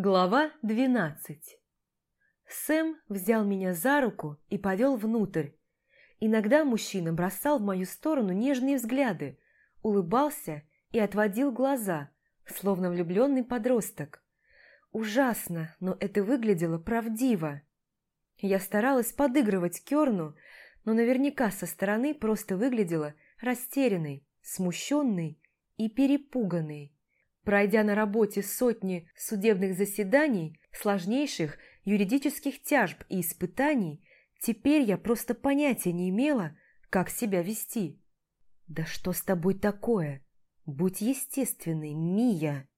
Глава 12 Сэм взял меня за руку и повел внутрь. Иногда мужчина бросал в мою сторону нежные взгляды, улыбался и отводил глаза, словно влюбленный подросток. Ужасно, но это выглядело правдиво. Я старалась подыгрывать Керну, но наверняка со стороны просто выглядела растерянной, смущенной и перепуганной. Пройдя на работе сотни судебных заседаний, сложнейших юридических тяжб и испытаний, теперь я просто понятия не имела, как себя вести. «Да что с тобой такое? Будь естественной, Мия!»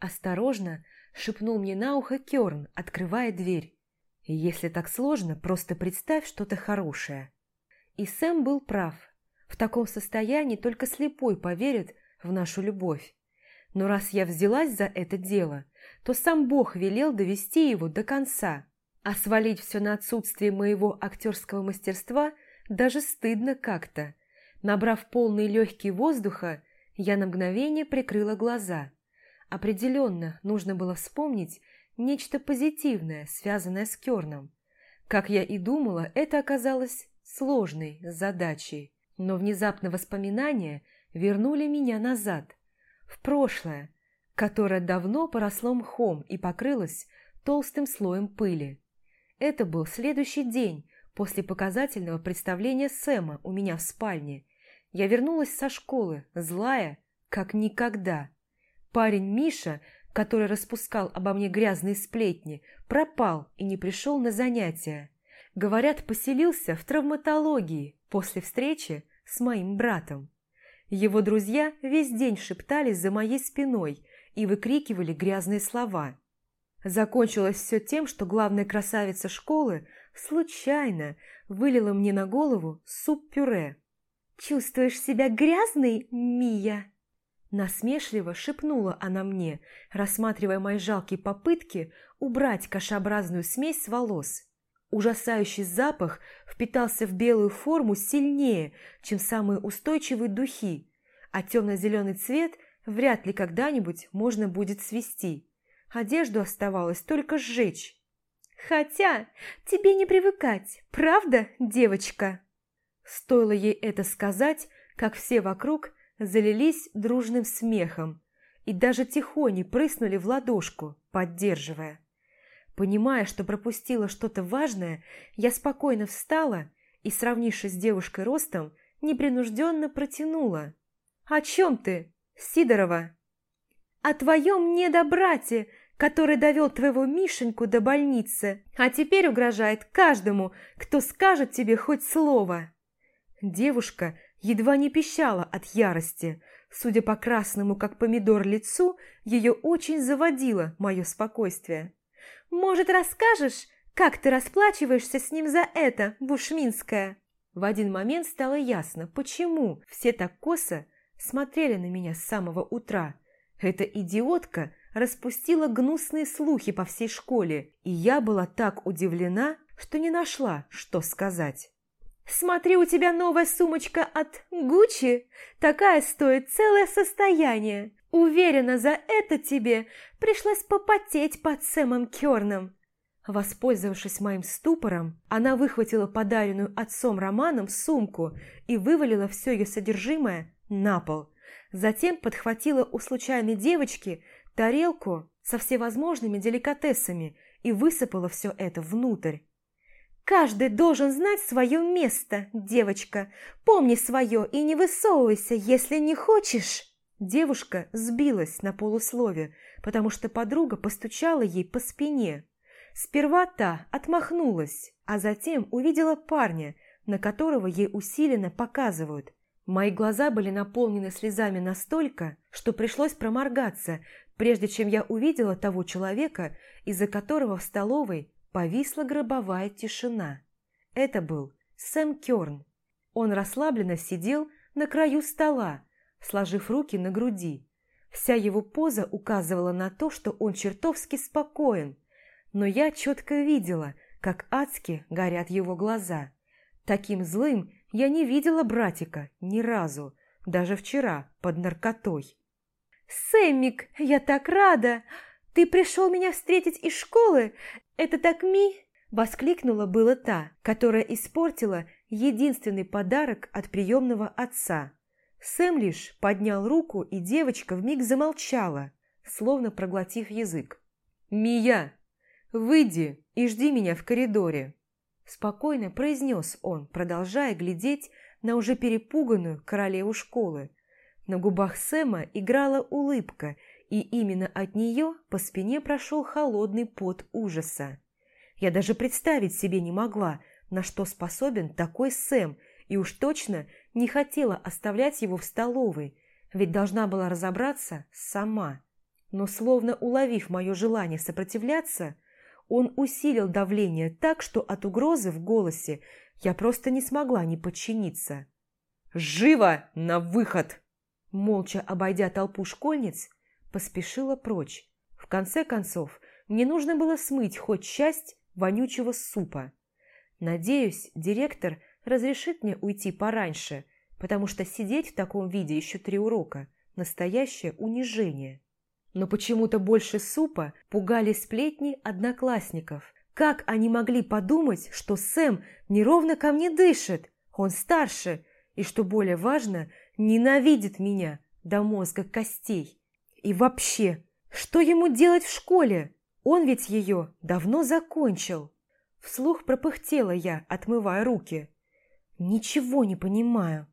Осторожно шепнул мне на ухо Керн, открывая дверь. «Если так сложно, просто представь что-то хорошее». И Сэм был прав. В таком состоянии только слепой поверит в нашу любовь. Но раз я взялась за это дело, то сам Бог велел довести его до конца. А свалить все на отсутствие моего актерского мастерства даже стыдно как-то. Набрав полные легкие воздуха, я на мгновение прикрыла глаза. Определенно нужно было вспомнить нечто позитивное, связанное с Керном. Как я и думала, это оказалось сложной задачей. Но внезапно воспоминания вернули меня назад в прошлое, которое давно поросло мхом и покрылось толстым слоем пыли. Это был следующий день после показательного представления Сэма у меня в спальне. Я вернулась со школы, злая, как никогда. Парень Миша, который распускал обо мне грязные сплетни, пропал и не пришел на занятия. Говорят, поселился в травматологии после встречи с моим братом. Его друзья весь день шептались за моей спиной и выкрикивали грязные слова. Закончилось все тем, что главная красавица школы случайно вылила мне на голову суп-пюре. «Чувствуешь себя грязной, Мия?» Насмешливо шепнула она мне, рассматривая мои жалкие попытки убрать кашеобразную смесь с волос. Ужасающий запах впитался в белую форму сильнее, чем самые устойчивые духи, а темно-зеленый цвет вряд ли когда-нибудь можно будет свести. Одежду оставалось только сжечь. «Хотя тебе не привыкать, правда, девочка?» Стоило ей это сказать, как все вокруг залились дружным смехом и даже тихоне прыснули в ладошку, поддерживая. Понимая, что пропустила что-то важное, я спокойно встала и, сравнившись с девушкой ростом, непринужденно протянула. «О чем ты, Сидорова?» «О твоем недобрате, который довел твоего Мишеньку до больницы, а теперь угрожает каждому, кто скажет тебе хоть слово». Девушка едва не пищала от ярости. Судя по красному, как помидор, лицу, ее очень заводило мое спокойствие. Может, расскажешь, как ты расплачиваешься с ним за это, Бушминская?» В один момент стало ясно, почему все так косо смотрели на меня с самого утра. Эта идиотка распустила гнусные слухи по всей школе, и я была так удивлена, что не нашла, что сказать. «Смотри, у тебя новая сумочка от Гуччи. Такая стоит целое состояние. Уверена, за это тебе пришлось попотеть под Сэмом Керном. Воспользовавшись моим ступором, она выхватила подаренную отцом Романом сумку и вывалила все ее содержимое на пол. Затем подхватила у случайной девочки тарелку со всевозможными деликатесами и высыпала все это внутрь. «Каждый должен знать свое место, девочка. Помни свое и не высовывайся, если не хочешь». Девушка сбилась на полуслове, потому что подруга постучала ей по спине. Сперва та отмахнулась, а затем увидела парня, на которого ей усиленно показывают. Мои глаза были наполнены слезами настолько, что пришлось проморгаться, прежде чем я увидела того человека, из-за которого в столовой повисла гробовая тишина. Это был Сэм Кёрн. Он расслабленно сидел на краю стола, сложив руки на груди. Вся его поза указывала на то, что он чертовски спокоен, но я четко видела, как адски горят его глаза. Таким злым я не видела братика ни разу, даже вчера под наркотой. «Сэммик, я так рада! ты пришел меня встретить из школы? Это так ми...» Воскликнула была та, которая испортила единственный подарок от приемного отца. Сэм лишь поднял руку, и девочка вмиг замолчала, словно проглотив язык. «Мия, выйди и жди меня в коридоре», – спокойно произнес он, продолжая глядеть на уже перепуганную королеву школы. На губах Сэма играла улыбка, и именно от нее по спине прошел холодный пот ужаса. Я даже представить себе не могла, на что способен такой Сэм, и уж точно не хотела оставлять его в столовой, ведь должна была разобраться сама. Но словно уловив мое желание сопротивляться, он усилил давление так, что от угрозы в голосе я просто не смогла не подчиниться. «Живо на выход!» Молча обойдя толпу школьниц, поспешила прочь. В конце концов, мне нужно было смыть хоть часть вонючего супа. Надеюсь, директор разрешит мне уйти пораньше, потому что сидеть в таком виде еще три урока – настоящее унижение. Но почему-то больше супа пугали сплетни одноклассников. Как они могли подумать, что Сэм неровно ко мне дышит, он старше и, что более важно, ненавидит меня до мозга костей. И вообще, что ему делать в школе? Он ведь ее давно закончил. Вслух пропыхтела я, отмывая руки. Ничего не понимаю.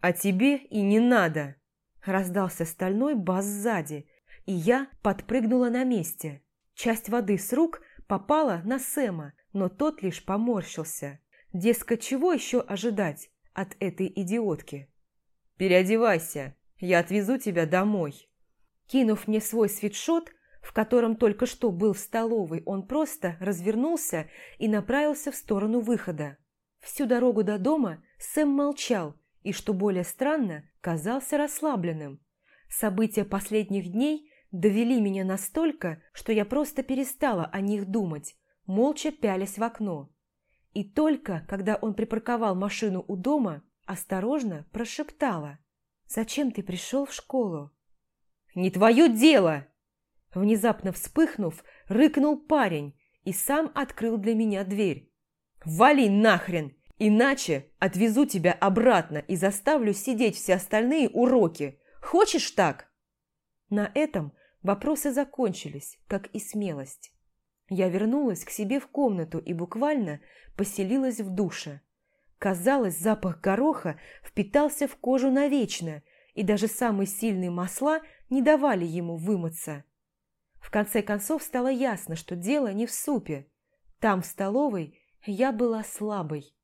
А тебе и не надо. Раздался стальной бас сзади, и я подпрыгнула на месте. Часть воды с рук попала на Сэма, но тот лишь поморщился. Дескать, чего еще ожидать от этой идиотки? «Переодевайся, я отвезу тебя домой». Кинув мне свой свитшот, в котором только что был в столовой, он просто развернулся и направился в сторону выхода. Всю дорогу до дома Сэм молчал и, что более странно, казался расслабленным. События последних дней довели меня настолько, что я просто перестала о них думать, молча пялясь в окно. И только, когда он припарковал машину у дома, осторожно прошептала. «Зачем ты пришел в школу?» «Не твое дело!» Внезапно вспыхнув, рыкнул парень и сам открыл для меня дверь. «Вали нахрен! Иначе отвезу тебя обратно и заставлю сидеть все остальные уроки. Хочешь так?» На этом вопросы закончились, как и смелость. Я вернулась к себе в комнату и буквально поселилась в душе. Казалось, запах гороха впитался в кожу навечно, и даже самые сильные масла не давали ему вымыться. В конце концов стало ясно, что дело не в супе. Там, в столовой, я была слабой.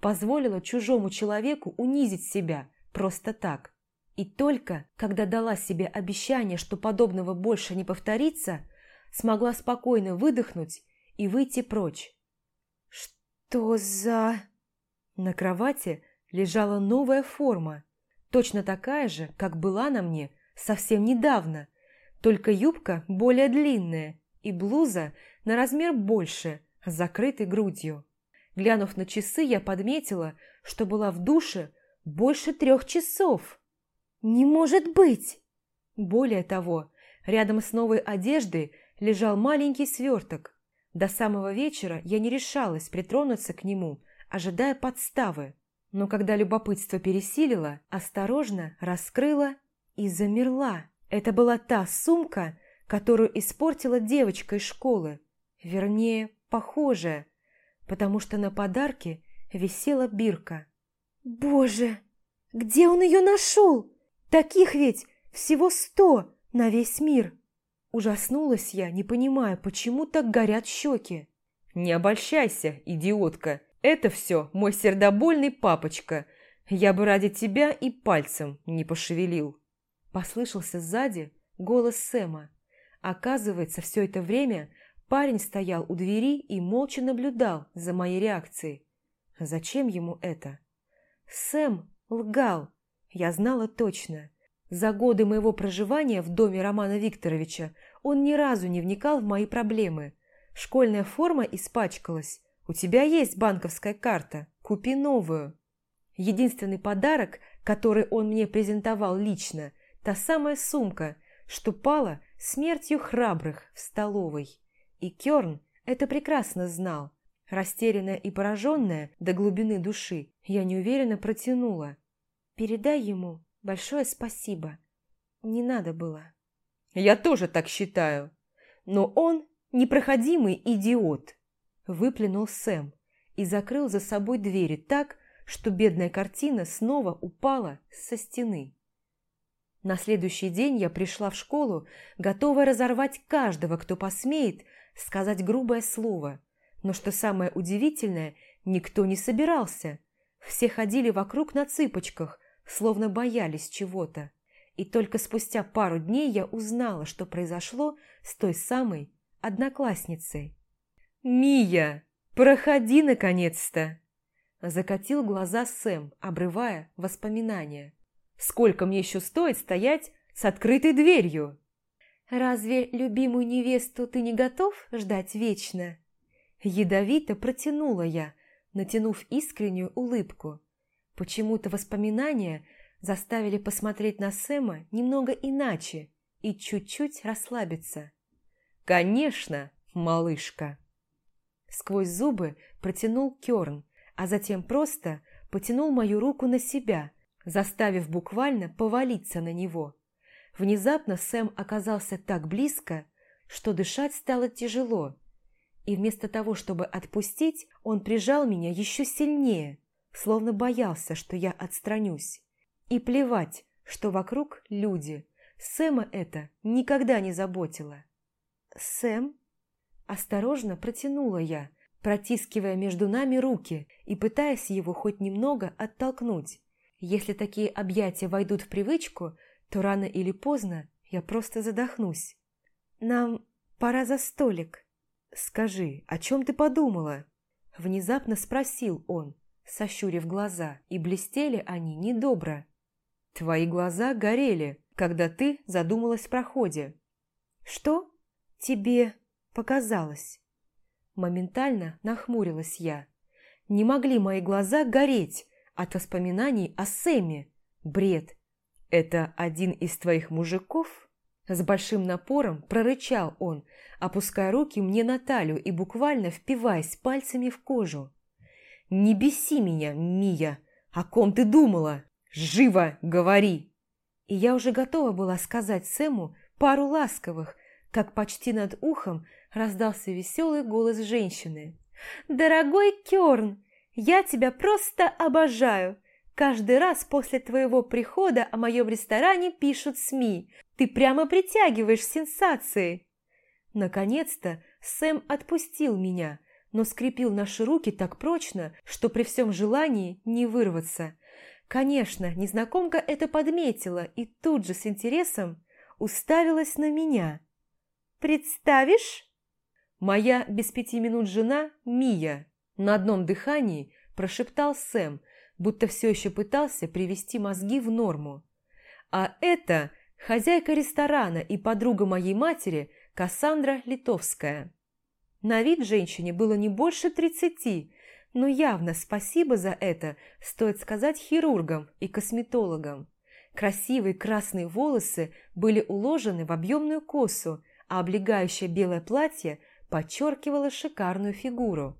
Позволила чужому человеку унизить себя просто так. И только, когда дала себе обещание, что подобного больше не повторится, смогла спокойно выдохнуть и выйти прочь. «Что за...» На кровати лежала новая форма, точно такая же, как была на мне совсем недавно – только юбка более длинная и блуза на размер больше, с закрытой грудью. Глянув на часы, я подметила, что была в душе больше трех часов. «Не может быть!» Более того, рядом с новой одеждой лежал маленький сверток. До самого вечера я не решалась притронуться к нему, ожидая подставы. Но когда любопытство пересилило, осторожно раскрыла и замерла. Это была та сумка, которую испортила девочка из школы. Вернее, похожая, потому что на подарке висела бирка. «Боже, где он ее нашел? Таких ведь всего сто на весь мир!» Ужаснулась я, не понимая, почему так горят щеки. «Не обольщайся, идиотка, это все мой сердобольный папочка. Я бы ради тебя и пальцем не пошевелил». Послышался сзади голос Сэма. Оказывается, все это время парень стоял у двери и молча наблюдал за моей реакцией. Зачем ему это? Сэм лгал, я знала точно. За годы моего проживания в доме Романа Викторовича он ни разу не вникал в мои проблемы. Школьная форма испачкалась. У тебя есть банковская карта, купи новую. Единственный подарок, который он мне презентовал лично – Та самая сумка, что пала смертью храбрых в столовой. И Кёрн это прекрасно знал. Растерянная и пораженная до глубины души, я неуверенно протянула. «Передай ему большое спасибо. Не надо было». «Я тоже так считаю. Но он непроходимый идиот», – выплюнул Сэм и закрыл за собой двери так, что бедная картина снова упала со стены. На следующий день я пришла в школу, готовая разорвать каждого, кто посмеет сказать грубое слово. Но что самое удивительное, никто не собирался. Все ходили вокруг на цыпочках, словно боялись чего-то. И только спустя пару дней я узнала, что произошло с той самой одноклассницей. «Мия, проходи наконец-то!» Закатил глаза Сэм, обрывая воспоминания. «Сколько мне еще стоит стоять с открытой дверью?» «Разве любимую невесту ты не готов ждать вечно?» Ядовито протянула я, натянув искреннюю улыбку. Почему-то воспоминания заставили посмотреть на Сэма немного иначе и чуть-чуть расслабиться. «Конечно, малышка!» Сквозь зубы протянул Кёрн, а затем просто потянул мою руку на себя, заставив буквально повалиться на него. Внезапно Сэм оказался так близко, что дышать стало тяжело, и вместо того, чтобы отпустить, он прижал меня еще сильнее, словно боялся, что я отстранюсь. И плевать, что вокруг люди. Сэма это никогда не заботило. «Сэм?» Осторожно протянула я, протискивая между нами руки и пытаясь его хоть немного оттолкнуть. Если такие объятия войдут в привычку, то рано или поздно я просто задохнусь. «Нам пора за столик». «Скажи, о чем ты подумала?» Внезапно спросил он, сощурив глаза, и блестели они недобро. «Твои глаза горели, когда ты задумалась в проходе». «Что тебе показалось?» Моментально нахмурилась я. Не могли мои глаза гореть от воспоминаний о Сэме. Бред. «Это один из твоих мужиков?» С большим напором прорычал он, опуская руки мне на талию и буквально впиваясь пальцами в кожу. «Не беси меня, Мия! О ком ты думала? Живо говори!» И я уже готова была сказать Сэму пару ласковых, как почти над ухом раздался веселый голос женщины. «Дорогой Кёрн, я тебя просто обожаю! Каждый раз после твоего прихода о моем ресторане пишут СМИ. Ты прямо притягиваешь сенсации!» Наконец-то Сэм отпустил меня, но скрепил наши руки так прочно, что при всем желании не вырваться. Конечно, незнакомка это подметила и тут же с интересом уставилась на меня. «Представишь?» «Моя без пяти минут жена Мия», – на одном дыхании прошептал Сэм, будто все еще пытался привести мозги в норму. «А это хозяйка ресторана и подруга моей матери Кассандра Литовская». На вид женщине было не больше тридцати, но явно спасибо за это стоит сказать хирургам и косметологам. Красивые красные волосы были уложены в объемную косу, а облегающее белое платье – подчеркивала шикарную фигуру.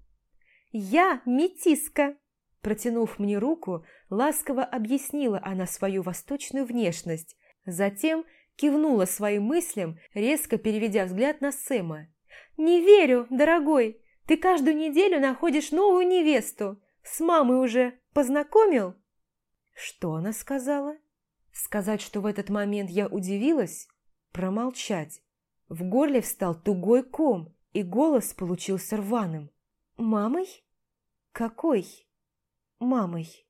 «Я метиска!» Протянув мне руку, ласково объяснила она свою восточную внешность. Затем кивнула своим мыслям, резко переведя взгляд на Сэма. «Не верю, дорогой! Ты каждую неделю находишь новую невесту. С мамой уже познакомил?» Что она сказала? Сказать, что в этот момент я удивилась? Промолчать. В горле встал тугой ком, и голос получился рваным. «Мамой? Какой мамой?»